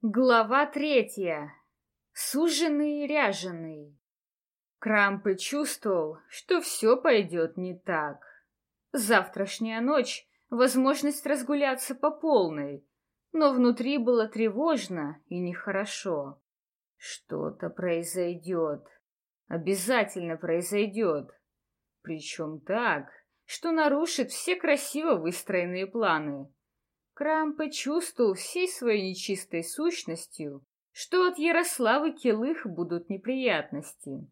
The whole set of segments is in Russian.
Глава третья. Суженный и ряженый. Крампы чувствовал, что все пойдет не так. Завтрашняя ночь — возможность разгуляться по полной, но внутри было тревожно и нехорошо. Что-то произойдет. Обязательно произойдет. Причем так, что нарушит все красиво выстроенные планы. Крам почувствовал всей своей нечистой сущностью, что от Ярославы Килых будут неприятности.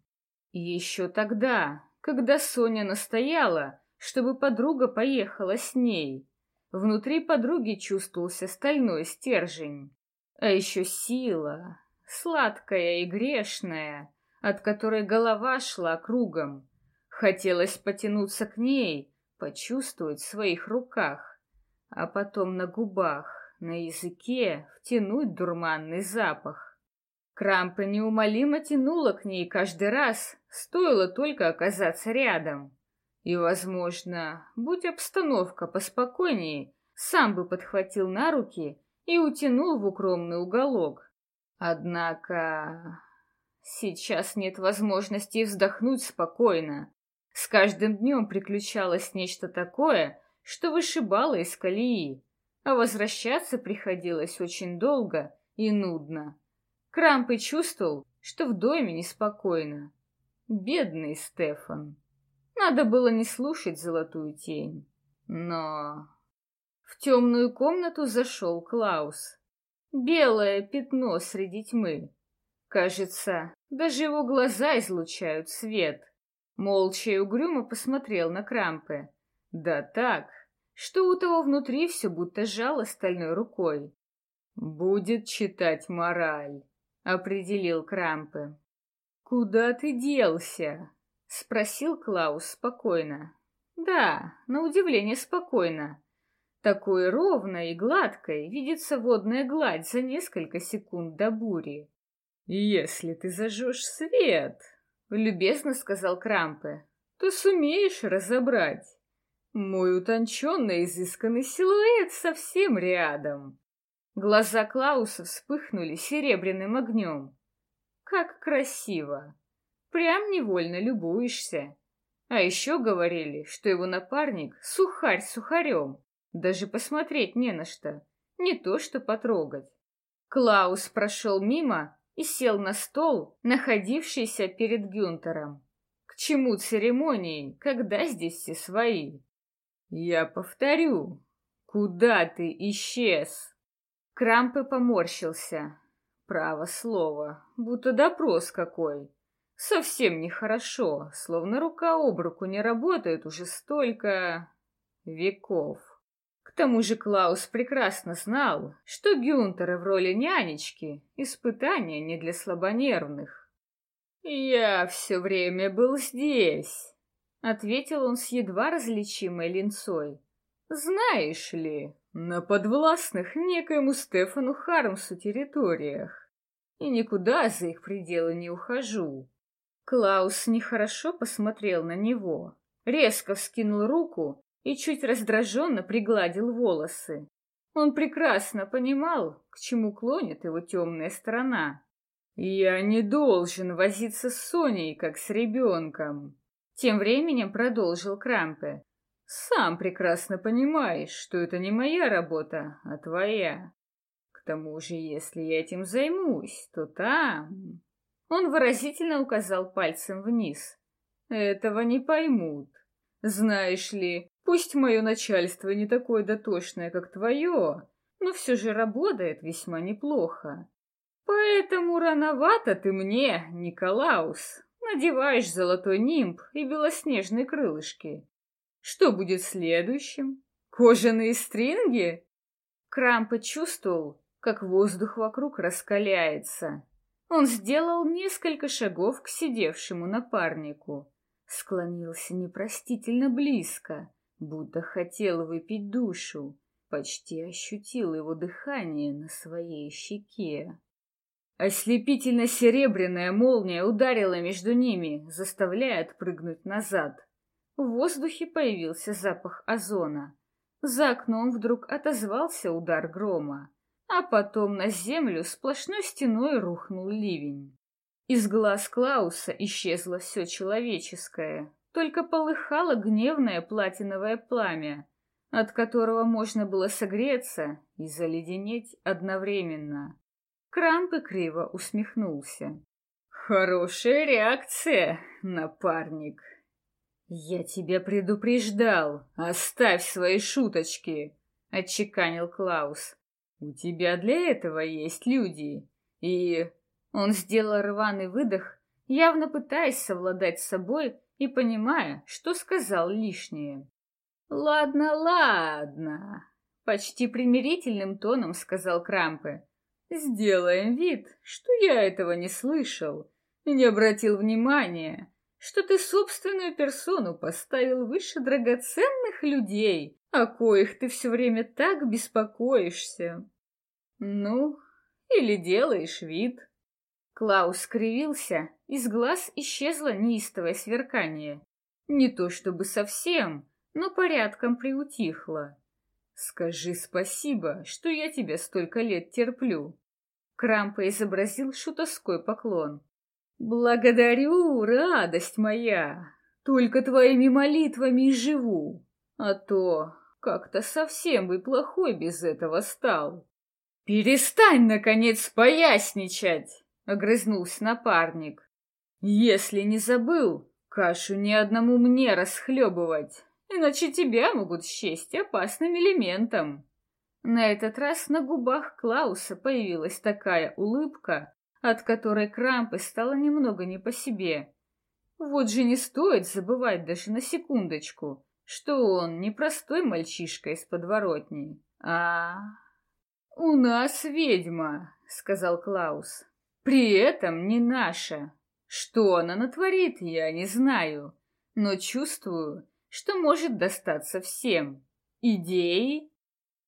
И еще тогда, когда Соня настояла, чтобы подруга поехала с ней, внутри подруги чувствовался стальной стержень. А еще сила, сладкая и грешная, от которой голова шла кругом. Хотелось потянуться к ней, почувствовать в своих руках а потом на губах, на языке втянуть дурманный запах. Крампа неумолимо тянула к ней каждый раз, стоило только оказаться рядом. И, возможно, будь обстановка поспокойнее, сам бы подхватил на руки и утянул в укромный уголок. Однако сейчас нет возможности вздохнуть спокойно. С каждым днем приключалось нечто такое, что вышибало из колеи, а возвращаться приходилось очень долго и нудно. Крампы чувствовал, что в доме неспокойно. Бедный Стефан. Надо было не слушать золотую тень. Но... В темную комнату зашел Клаус. Белое пятно среди тьмы. Кажется, даже его глаза излучают свет. Молча и угрюмо посмотрел на Крампе. Да так, что у того внутри все будто жало стальной рукой. «Будет читать мораль», — определил Крампе. «Куда ты делся?» — спросил Клаус спокойно. «Да, на удивление спокойно. Такой ровной и гладкой видится водная гладь за несколько секунд до бури. «Если ты зажжешь свет», — любезно сказал Крампе, — «то сумеешь разобрать». Мой утонченный, изысканный силуэт совсем рядом. Глаза Клауса вспыхнули серебряным огнем. Как красиво! Прям невольно любуешься. А еще говорили, что его напарник — сухарь сухарем. Даже посмотреть не на что, не то что потрогать. Клаус прошел мимо и сел на стол, находившийся перед Гюнтером. К чему церемонии, когда здесь все свои? Я повторю, куда ты исчез? Крампы поморщился. Право слово, будто допрос какой. Совсем нехорошо, словно рука об руку не работает уже столько веков. К тому же Клаус прекрасно знал, что Гюнтеры в роли нянечки — испытание не для слабонервных. «Я все время был здесь», ответил он с едва различимой линцой. Знаешь ли, на подвластных некоему Стефану Хармсу территориях. И никуда за их пределы не ухожу. Клаус нехорошо посмотрел на него, резко вскинул руку и чуть раздраженно пригладил волосы. Он прекрасно понимал, к чему клонит его темная сторона. «Я не должен возиться с Соней, как с ребенком. Тем временем продолжил Крампе. «Сам прекрасно понимаешь, что это не моя работа, а твоя. К тому же, если я этим займусь, то там...» Он выразительно указал пальцем вниз. «Этого не поймут. Знаешь ли, пусть мое начальство не такое дотошное, как твое, но все же работает весьма неплохо. Поэтому рановато ты мне, Николаус, надеваешь золотой нимб и белоснежные крылышки. Что будет следующим? Кожаные стринги? Крам почувствовал, как воздух вокруг раскаляется. Он сделал несколько шагов к сидевшему напарнику, склонился непростительно близко, будто хотел выпить душу, почти ощутил его дыхание на своей щеке. Ослепительно-серебряная молния ударила между ними, заставляя отпрыгнуть назад. В воздухе появился запах озона. За окном вдруг отозвался удар грома. а потом на землю сплошной стеной рухнул ливень. Из глаз Клауса исчезло все человеческое, только полыхало гневное платиновое пламя, от которого можно было согреться и заледенеть одновременно. Крампы криво усмехнулся. «Хорошая реакция, напарник!» «Я тебя предупреждал! Оставь свои шуточки!» — отчеканил Клаус. «У тебя для этого есть люди, и...» Он сделал рваный выдох, явно пытаясь совладать с собой и понимая, что сказал лишнее. «Ладно, ладно», — почти примирительным тоном сказал Крампе. «Сделаем вид, что я этого не слышал и не обратил внимания, что ты собственную персону поставил выше драгоценных людей, о коих ты все время так беспокоишься. Ну, или делаешь вид». Клаус скривился, из глаз исчезло неистовое сверкание. Не то чтобы совсем, но порядком приутихла. «Скажи спасибо, что я тебя столько лет терплю». Крампа изобразил шутовской поклон. «Благодарю, радость моя! Только твоими молитвами и живу, а то как-то совсем бы плохой без этого стал». «Перестань, наконец, поясничать!» — огрызнулся напарник. «Если не забыл, кашу ни одному мне расхлебывать иначе тебя могут счесть опасным элементом. На этот раз на губах Клауса появилась такая улыбка, от которой Крампе стало немного не по себе. Вот же не стоит забывать даже на секундочку, что он не простой мальчишка из подворотни, а... «У нас ведьма», — сказал Клаус. «При этом не наша. Что она натворит, я не знаю, но чувствую, что может достаться всем. Идеи?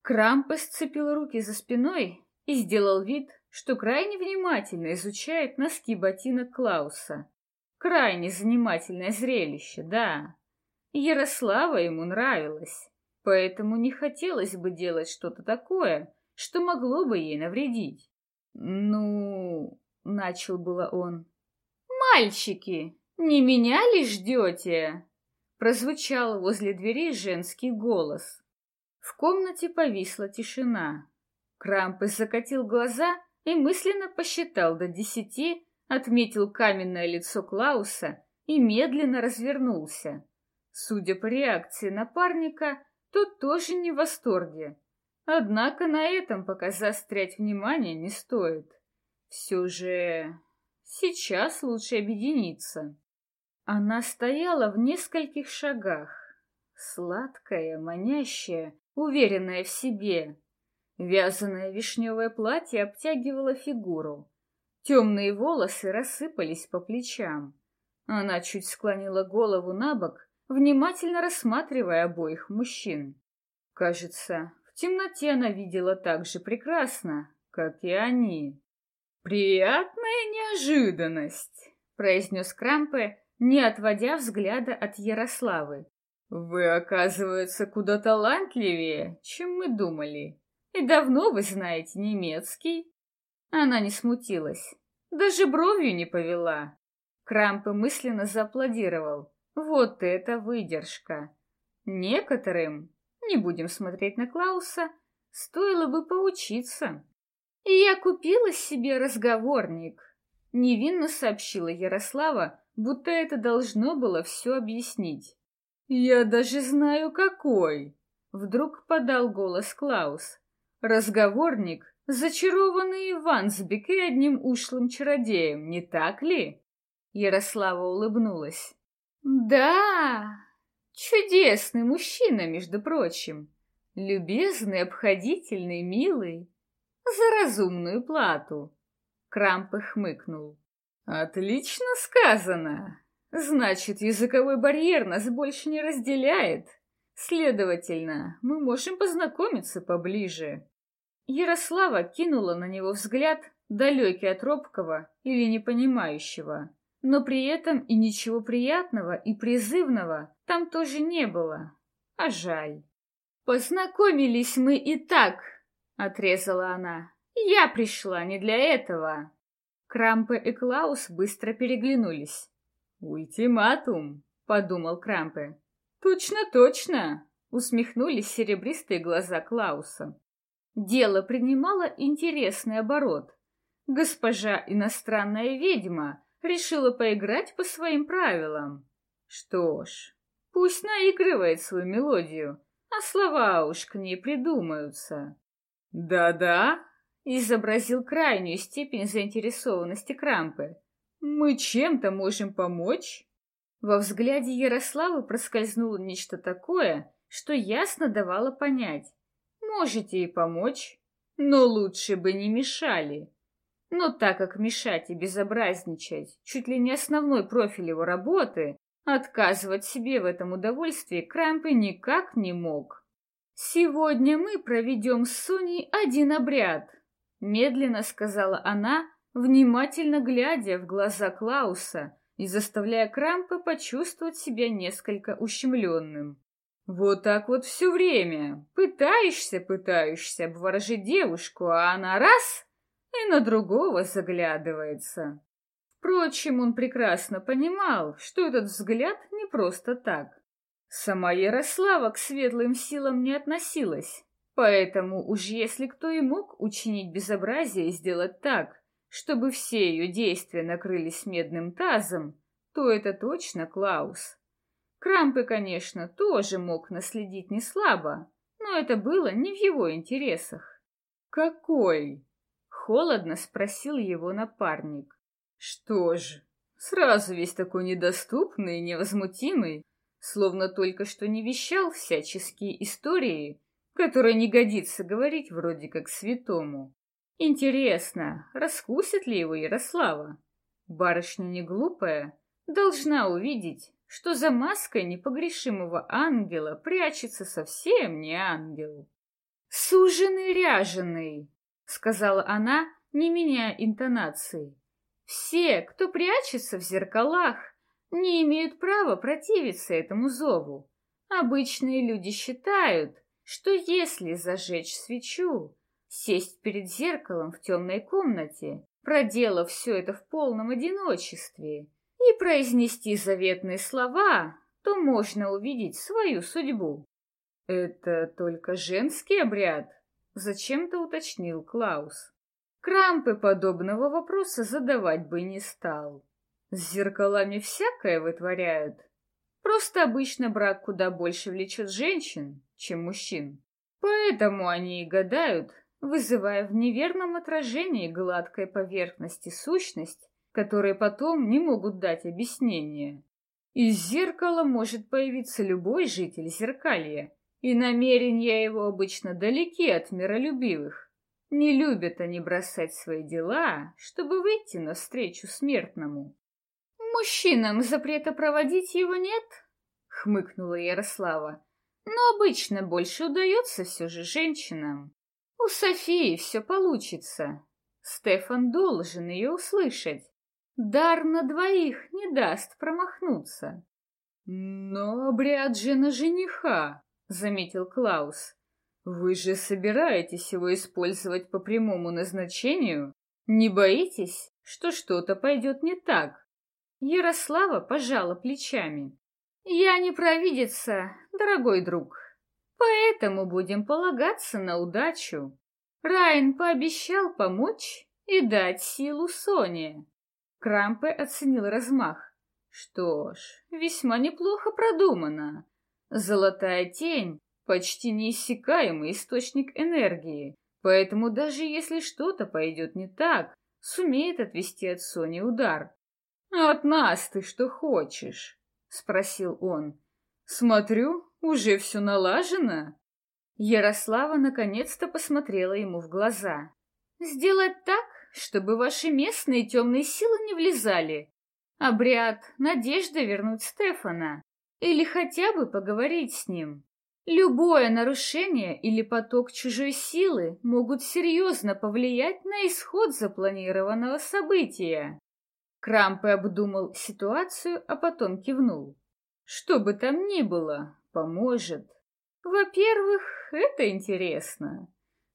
Крампес сцепил руки за спиной и сделал вид, что крайне внимательно изучает носки ботинок Клауса. Крайне занимательное зрелище, да. Ярослава ему нравилась, поэтому не хотелось бы делать что-то такое, что могло бы ей навредить. «Ну...» — начал было он. «Мальчики, не меня ли ждете?» Прозвучал возле двери женский голос. В комнате повисла тишина. Крампес закатил глаза и мысленно посчитал до десяти, отметил каменное лицо Клауса и медленно развернулся. Судя по реакции напарника, тот тоже не в восторге. Однако на этом пока заострять внимание не стоит. Все же сейчас лучше объединиться. Она стояла в нескольких шагах, сладкая, манящая, уверенная в себе. Вязаное вишневое платье обтягивало фигуру. Темные волосы рассыпались по плечам. Она чуть склонила голову на бок, внимательно рассматривая обоих мужчин. Кажется, в темноте она видела так же прекрасно, как и они. «Приятная неожиданность», — произнес Крампе, не отводя взгляда от Ярославы. «Вы, оказывается, куда талантливее, чем мы думали. И давно вы знаете немецкий?» Она не смутилась, даже бровью не повела. Крампы мысленно зааплодировал. «Вот это выдержка!» Некоторым, не будем смотреть на Клауса, стоило бы поучиться. И я купила себе разговорник, невинно сообщила Ярослава, будто это должно было все объяснить. «Я даже знаю, какой!» — вдруг подал голос Клаус. «Разговорник, зачарованный Вансбек и одним ушлым чародеем, не так ли?» Ярослава улыбнулась. «Да, чудесный мужчина, между прочим. Любезный, обходительный, милый. За разумную плату». Крамп хмыкнул. Отлично сказано. Значит, языковой барьер нас больше не разделяет. Следовательно, мы можем познакомиться поближе. Ярослава кинула на него взгляд, далекий от робкого или непонимающего. Но при этом и ничего приятного и призывного там тоже не было. А жаль. Познакомились мы и так, отрезала она. Я пришла не для этого. Крампе и Клаус быстро переглянулись. «Ультиматум», — подумал Крампе. «Точно, точно», — усмехнулись серебристые глаза Клауса. Дело принимало интересный оборот. Госпожа иностранная ведьма решила поиграть по своим правилам. Что ж, пусть наигрывает свою мелодию, а слова уж к ней придумаются. «Да-да», — изобразил крайнюю степень заинтересованности Крампы. «Мы чем-то можем помочь?» Во взгляде Ярославы проскользнуло нечто такое, что ясно давало понять. «Можете и помочь, но лучше бы не мешали». Но так как мешать и безобразничать чуть ли не основной профиль его работы, отказывать себе в этом удовольствии Крампы никак не мог. «Сегодня мы проведем с Соней один обряд», — медленно сказала она, внимательно глядя в глаза Клауса и заставляя Крампа почувствовать себя несколько ущемленным. «Вот так вот все время. Пытаешься, пытаешься обворожить девушку, а она раз — и на другого заглядывается». Впрочем, он прекрасно понимал, что этот взгляд не просто так. Сама Ярослава к светлым силам не относилась, поэтому уж если кто и мог учинить безобразие и сделать так, чтобы все ее действия накрылись медным тазом, то это точно Клаус. Крампы, конечно, тоже мог наследить не слабо, но это было не в его интересах. «Какой?» — холодно спросил его напарник. «Что ж, сразу весь такой недоступный и невозмутимый, словно только что не вещал всяческие истории, которые не годится говорить вроде как святому. Интересно, раскусит ли его Ярослава? Барышня не глупая, должна увидеть, что за маской непогрешимого ангела прячется совсем не ангел. «Суженый ряженый», — сказала она, не меняя интонации. «Все, кто прячется в зеркалах, не имеют права противиться этому зову. Обычные люди считают, что если зажечь свечу, сесть перед зеркалом в темной комнате, проделав все это в полном одиночестве, и произнести заветные слова, то можно увидеть свою судьбу. «Это только женский обряд?» — зачем-то уточнил Клаус. Крампы подобного вопроса задавать бы не стал. С зеркалами всякое вытворяют. Просто обычно брак куда больше влечет женщин, чем мужчин. Поэтому они и гадают, вызывая в неверном отражении гладкой поверхности сущность, которые потом не могут дать объяснение. Из зеркала может появиться любой житель зеркалья, и намерения его обычно далеки от миролюбивых. Не любят они бросать свои дела, чтобы выйти навстречу смертному. Мужчинам запрета проводить его нет, хмыкнула Ярослава. Но обычно больше удается все же женщинам. У Софии все получится. Стефан должен ее услышать. Дар на двоих не даст промахнуться. Но обряд же на жениха, заметил Клаус. Вы же собираетесь его использовать по прямому назначению? Не боитесь, что что-то пойдет не так? Ярослава пожала плечами. «Я не провидица, дорогой друг, поэтому будем полагаться на удачу. Райн пообещал помочь и дать силу Соне». Крампе оценил размах. Что ж, весьма неплохо продумано. Золотая тень — почти неиссякаемый источник энергии, поэтому даже если что-то пойдет не так, сумеет отвести от Сони удар. «А от нас ты что хочешь?» — спросил он. «Смотрю, уже все налажено». Ярослава наконец-то посмотрела ему в глаза. «Сделать так, чтобы ваши местные темные силы не влезали. Обряд, надежда вернуть Стефана. Или хотя бы поговорить с ним. Любое нарушение или поток чужой силы могут серьезно повлиять на исход запланированного события. Крампе обдумал ситуацию, а потом кивнул. Что бы там ни было, поможет. Во-первых, это интересно.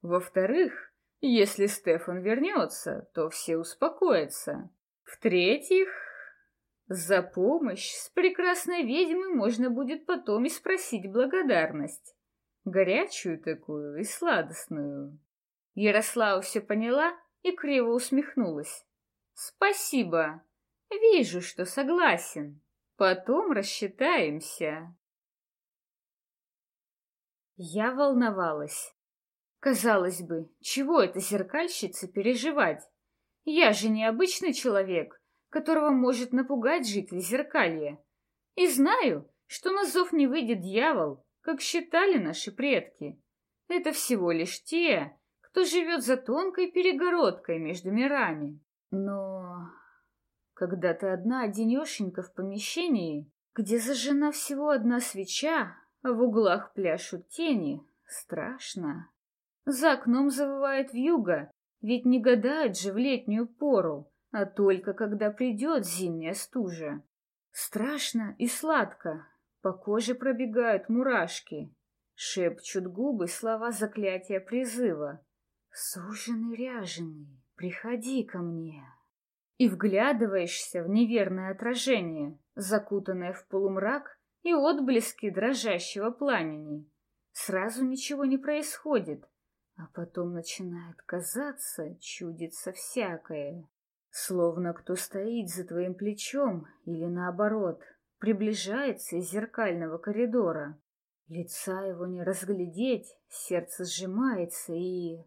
Во-вторых, если Стефан вернется, то все успокоятся. В-третьих, за помощь с прекрасной ведьмой можно будет потом и спросить благодарность. Горячую такую и сладостную. Ярослава все поняла и криво усмехнулась. «Спасибо. Вижу, что согласен. Потом рассчитаемся». Я волновалась. Казалось бы, чего эта зеркальщица переживать? Я же не обычный человек, которого может напугать житель зеркалья. И знаю, что на зов не выйдет дьявол, как считали наши предки. Это всего лишь те, кто живет за тонкой перегородкой между мирами. Но когда ты одна одинешенька в помещении, где зажжена всего одна свеча, а в углах пляшут тени, страшно. За окном завывает вьюга, ведь не гадают же в летнюю пору, а только когда придет зимняя стужа. Страшно и сладко, по коже пробегают мурашки, шепчут губы слова заклятия призыва. Суженый ряженый, приходи ко мне. И вглядываешься в неверное отражение, закутанное в полумрак и отблески дрожащего пламени. Сразу ничего не происходит, а потом начинает казаться, чудится всякое. Словно кто стоит за твоим плечом или наоборот, приближается из зеркального коридора. Лица его не разглядеть, сердце сжимается и...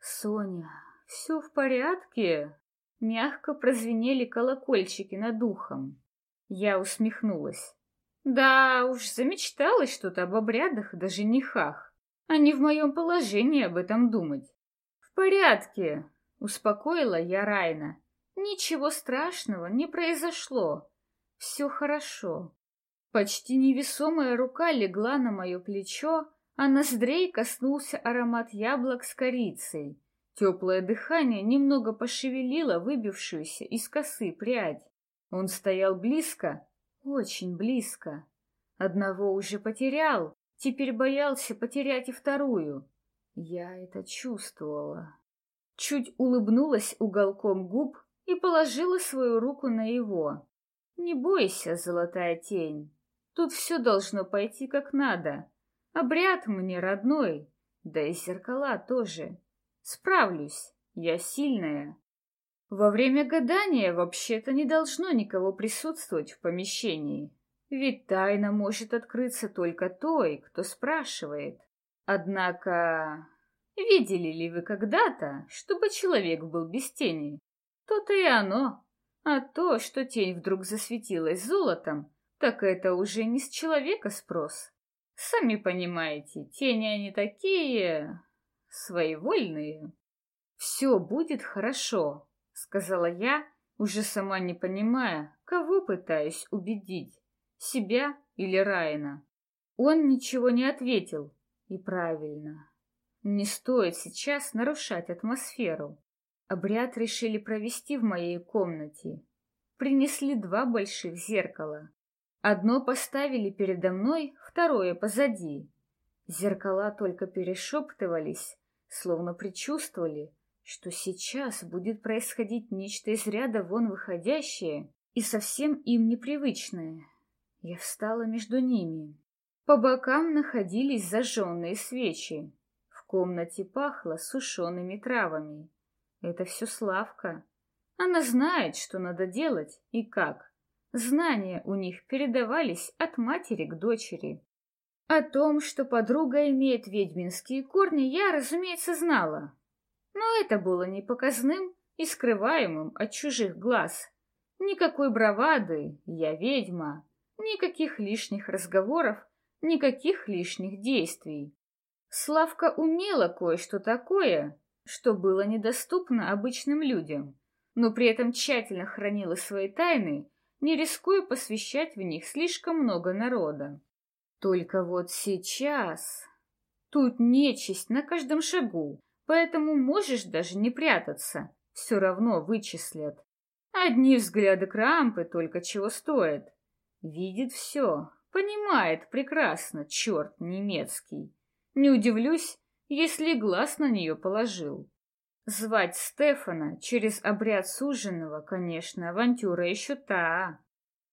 «Соня, все в порядке?» Мягко прозвенели колокольчики над ухом. Я усмехнулась. Да уж, замечталась что-то об обрядах да женихах, а не в моем положении об этом думать. В порядке, успокоила я Райна. Ничего страшного не произошло. Все хорошо. Почти невесомая рука легла на мое плечо, а ноздрей коснулся аромат яблок с корицей. Теплое дыхание немного пошевелило выбившуюся из косы прядь. Он стоял близко, очень близко. Одного уже потерял, теперь боялся потерять и вторую. Я это чувствовала. Чуть улыбнулась уголком губ и положила свою руку на его. «Не бойся, золотая тень, тут все должно пойти как надо. Обряд мне родной, да и зеркала тоже. Справлюсь, я сильная. Во время гадания вообще-то не должно никого присутствовать в помещении, ведь тайна может открыться только той, кто спрашивает. Однако, видели ли вы когда-то, чтобы человек был без тени? То-то и оно. А то, что тень вдруг засветилась золотом, так это уже не с человека спрос. Сами понимаете, тени они такие... своевольные. Все будет хорошо, сказала я, уже сама не понимая, кого пытаюсь убедить, себя или Райана. Он ничего не ответил, и правильно. Не стоит сейчас нарушать атмосферу. Обряд решили провести в моей комнате. Принесли два больших зеркала. Одно поставили передо мной, второе позади. Зеркала только перешептывались, словно предчувствовали, что сейчас будет происходить нечто из ряда вон выходящее и совсем им непривычное. Я встала между ними. По бокам находились зажженные свечи. В комнате пахло сушеными травами. Это все Славка. Она знает, что надо делать и как. Знания у них передавались от матери к дочери. О том, что подруга имеет ведьминские корни, я, разумеется, знала. Но это было не показным и скрываемым от чужих глаз. Никакой бравады, я ведьма, никаких лишних разговоров, никаких лишних действий. Славка умела кое-что такое, что было недоступно обычным людям, но при этом тщательно хранила свои тайны, не рискуя посвящать в них слишком много народа. Только вот сейчас... Тут нечисть на каждом шагу, Поэтому можешь даже не прятаться, все равно вычислят. Одни взгляды Крампы только чего стоят. Видит все, понимает прекрасно, черт немецкий. Не удивлюсь, если глаз на нее положил. Звать Стефана через обряд суженого, конечно, авантюра еще та.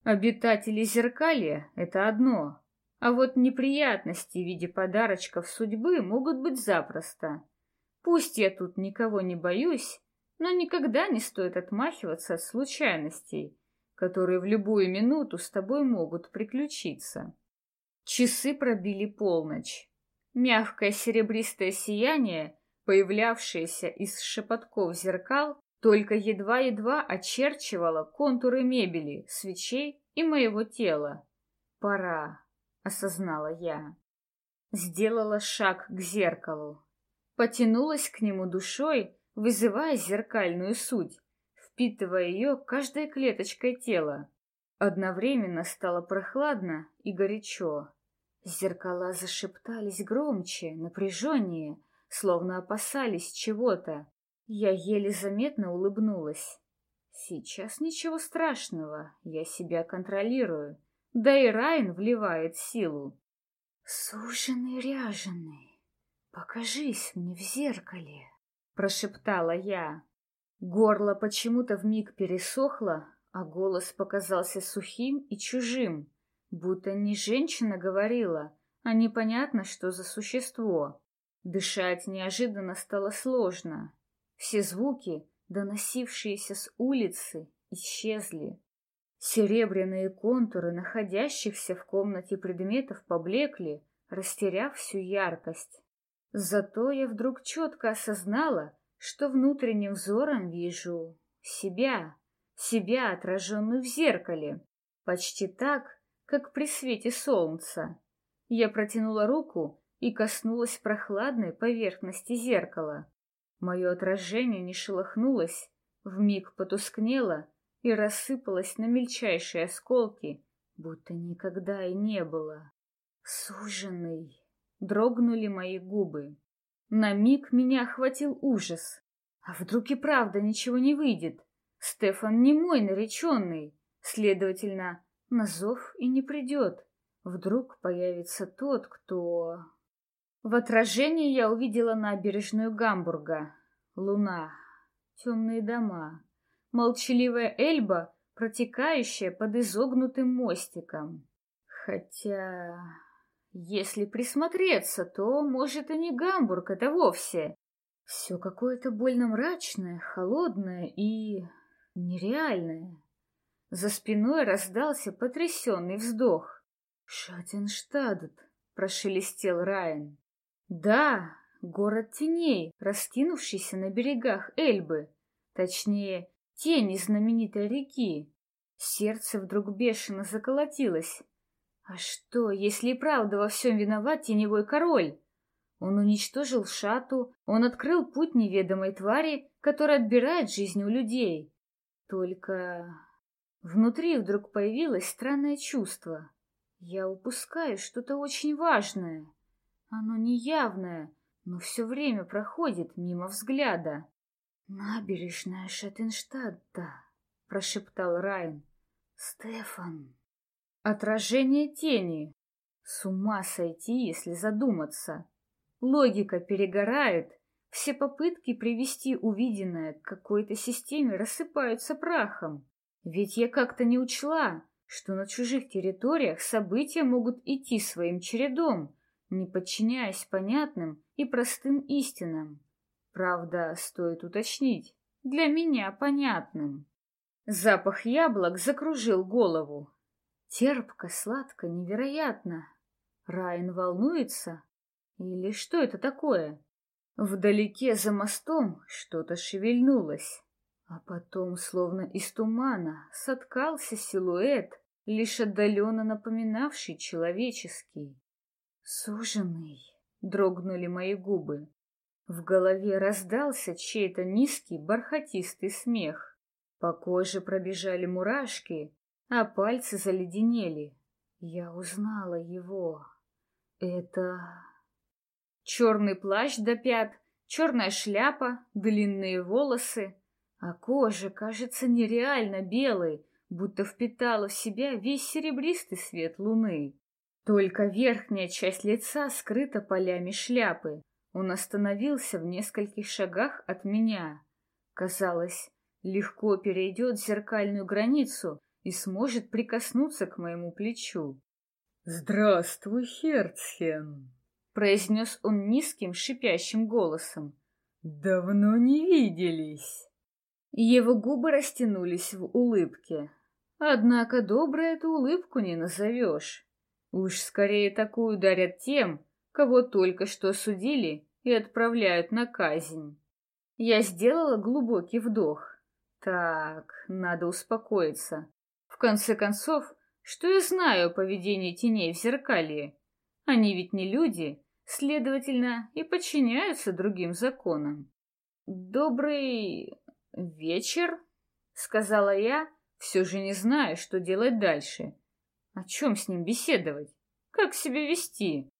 Обитатели зеркалья — это одно, а вот неприятности в виде подарочков судьбы могут быть запросто. Пусть я тут никого не боюсь, но никогда не стоит отмахиваться от случайностей, которые в любую минуту с тобой могут приключиться. Часы пробили полночь. Мягкое серебристое сияние, появлявшееся из шепотков зеркал, только едва-едва очерчивало контуры мебели, свечей и моего тела. «Пора», — осознала я. Сделала шаг к зеркалу. Потянулась к нему душой, вызывая зеркальную суть, впитывая ее каждой клеточкой тела. Одновременно стало прохладно и горячо. Зеркала зашептались громче, напряженнее, словно опасались чего-то. Я еле заметно улыбнулась. Сейчас ничего страшного, я себя контролирую. Да и Райн вливает силу. Суженый ряженый, покажись мне в зеркале, прошептала я. Горло почему-то вмиг пересохло, а голос показался сухим и чужим, будто не женщина говорила, а непонятно, что за существо. Дышать неожиданно стало сложно. Все звуки, доносившиеся с улицы, исчезли. Серебряные контуры находящихся в комнате предметов поблекли, растеряв всю яркость. Зато я вдруг четко осознала, что внутренним взором вижу себя себя, отраженную в зеркале, почти так, как при свете солнца. Я протянула руку и коснулась прохладной поверхности зеркала. Мое отражение не шелохнулось, вмиг потускнело и рассыпалось на мельчайшие осколки, будто никогда и не было. Суженный. Дрогнули мои губы. На миг меня охватил ужас. А вдруг и правда ничего не выйдет? Стефан не мой нареченный, следовательно, на зов и не придет. Вдруг появится тот, кто... В отражении я увидела набережную Гамбурга. Луна, темные дома, молчаливая Эльба, протекающая под изогнутым мостиком. Хотя, если присмотреться, то, может, и не Гамбург это вовсе. Все какое-то больно мрачное, холодное и нереальное. За спиной раздался потрясенный вздох. «Шаттенштадт!» — прошелестел Райан. «Да, город теней, раскинувшийся на берегах Эльбы, точнее, тени знаменитой реки. Сердце вдруг бешено заколотилось. А что, если и правда во всем виноват теневой король? Он уничтожил шату, он открыл путь неведомой твари, которая отбирает жизнь у людей. Только внутри вдруг появилось странное чувство. Я упускаю что-то очень важное. Оно неявное, но все время проходит мимо взгляда. «Набережная Шаттенштадта», — прошептал Райан. «Стефан». Отражение тени. С ума сойти, если задуматься. Логика перегорает, все попытки привести увиденное к какой-то системе рассыпаются прахом. Ведь я как-то не учла, что на чужих территориях события могут идти своим чередом, не подчиняясь понятным и простым истинам. Правда, стоит уточнить, для меня понятным. Запах яблок закружил голову. Терпко, сладко, невероятно. Райан волнуется? Или что это такое? Вдалеке за мостом что-то шевельнулось, а потом, словно из тумана, соткался силуэт, лишь отдаленно напоминавший человеческий. «Суженый!» — дрогнули мои губы. В голове раздался чей-то низкий бархатистый смех. По коже пробежали мурашки, а пальцы заледенели. Я узнала его. Это... Черный плащ до пят, черная шляпа, длинные волосы, а кожа кажется нереально белой, будто впитала в себя весь серебристый свет луны. Только верхняя часть лица скрыта полями шляпы. Он остановился в нескольких шагах от меня. Казалось, легко перейдет зеркальную границу и сможет прикоснуться к моему плечу. «Здравствуй, Херцхен!» — произнес он низким, шипящим голосом. «Давно не виделись!» Его губы растянулись в улыбке. Однако доброй эту улыбку не назовешь. Уж скорее такую дарят тем, кого только что осудили и отправляют на казнь. Я сделала глубокий вдох. Так, надо успокоиться. В конце концов, что я знаю о поведении теней в зеркалье? Они ведь не люди, следовательно, и подчиняются другим законам. «Добрый вечер», — сказала я, все же не зная, что делать дальше. О чем с ним беседовать? Как себя вести?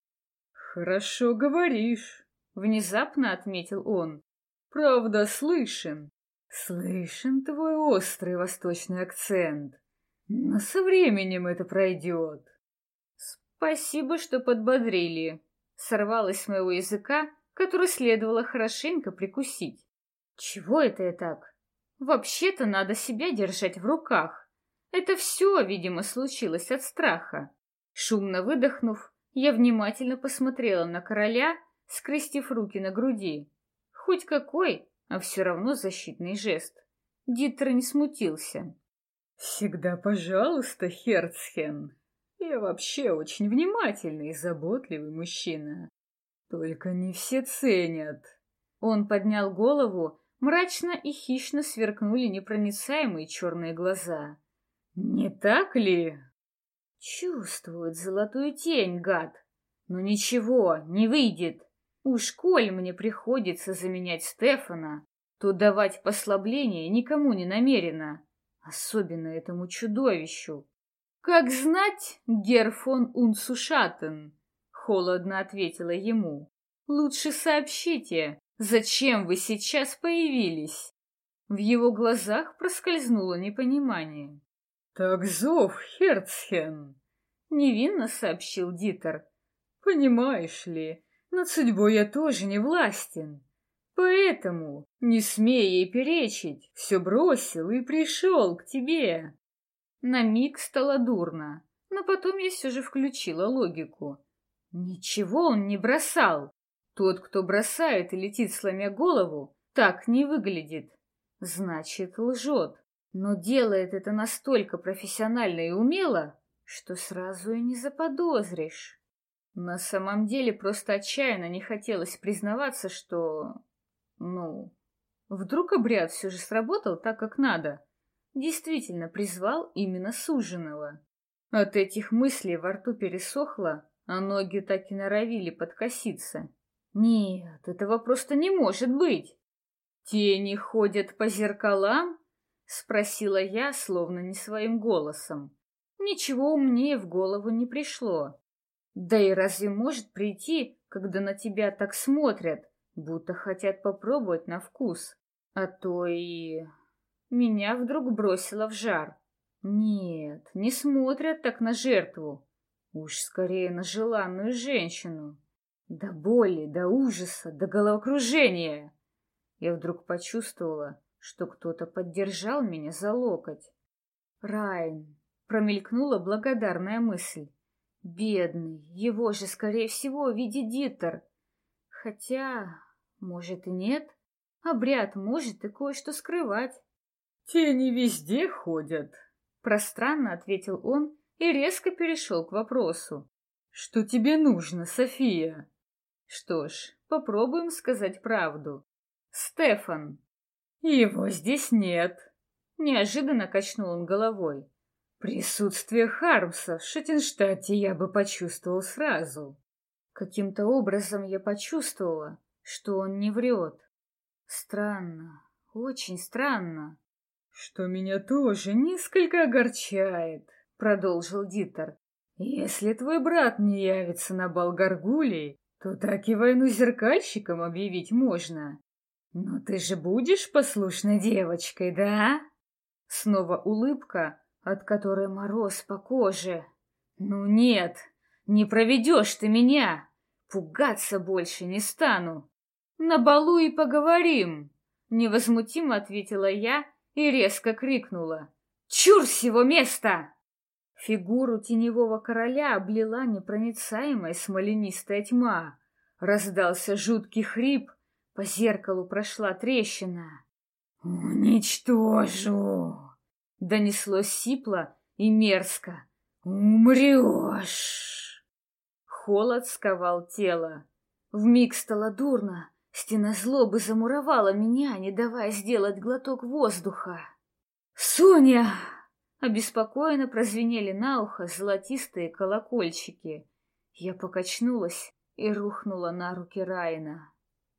«Хорошо говоришь», — внезапно отметил он. «Правда, слышен. Слышен твой острый восточный акцент. Но со временем это пройдет». «Спасибо, что подбодрили», — сорвалось с моего языка, который следовало хорошенько прикусить. «Чего это я так? Вообще-то надо себя держать в руках. Это все, видимо, случилось от страха». Шумно выдохнув, я внимательно посмотрела на короля, скрестив руки на груди. Хоть какой, а все равно защитный жест. Диттер не смутился. «Всегда пожалуйста, Херцхен. Я вообще очень внимательный и заботливый мужчина. Только не все ценят». Он поднял голову, мрачно и хищно сверкнули непроницаемые черные глаза. «Не так ли?» Чувствует золотую тень, гад. Но ничего, не выйдет. Уж коль мне приходится заменять Стефана, то давать послабление никому не намерено. Особенно этому чудовищу. Как знать, Герфон Унсушатен, холодно ответила ему. Лучше сообщите, зачем вы сейчас появились? В его глазах проскользнуло непонимание. «Так зов, Херцхен!» — невинно сообщил Дитер. «Понимаешь ли, над судьбой я тоже не властен. Поэтому, не смея ей перечить, все бросил и пришел к тебе». На миг стало дурно, но потом я все же включила логику. Ничего он не бросал. Тот, кто бросает и летит, сломя голову, так не выглядит. Значит, лжет но делает это настолько профессионально и умело, что сразу и не заподозришь. На самом деле просто отчаянно не хотелось признаваться, что... Ну, вдруг обряд все же сработал так, как надо. Действительно призвал именно суженого. От этих мыслей во рту пересохло, а ноги так и норовили подкоситься. Нет, этого просто не может быть. Тени ходят по зеркалам Спросила я, словно не своим голосом. Ничего умнее в голову не пришло. Да и разве может прийти, когда на тебя так смотрят, будто хотят попробовать на вкус? А то и... Меня вдруг бросило в жар. Нет, не смотрят так на жертву. Уж скорее на желанную женщину. До боли, до ужаса, до головокружения. Я вдруг почувствовала, что кто-то поддержал меня за локоть. Райн, промелькнула благодарная мысль. Бедный, его же, скорее всего, видит Диттер. Хотя, может и нет, обряд может и кое-что скрывать. «Тени везде ходят», — пространно ответил он и резко перешел к вопросу. «Что тебе нужно, София?» «Что ж, попробуем сказать правду. Стефан, его здесь нет. Неожиданно качнул он головой. Присутствие Хармса в Шаттенштадте я бы почувствовал сразу. Каким-то образом я почувствовала, что он не врет. Странно, очень странно. Что меня тоже несколько огорчает, продолжил Дитер. Если твой брат не явится на бал Гаргулей, то так и войну зеркальщикам объявить можно. «Ну ты же будешь послушной девочкой, да?» Снова улыбка, от которой мороз по коже. «Ну нет, не проведешь ты меня! Пугаться больше не стану. На балу и поговорим, невозмутимо ответила я и резко крикнула. Чур всего места! Фигуру теневого короля облила непроницаемая смоленистая тьма. Раздался жуткий хрип, по зеркалу прошла трещина. «Уничтожу!» — донеслось сипло и мерзко. «Умрешь!» Холод сковал тело. Вмиг стало дурно. Стена злобы замуровала меня, не давая сделать глоток воздуха. «Соня!» Обеспокоенно прозвенели на ухо золотистые колокольчики. Я покачнулась и рухнула на руки Райна.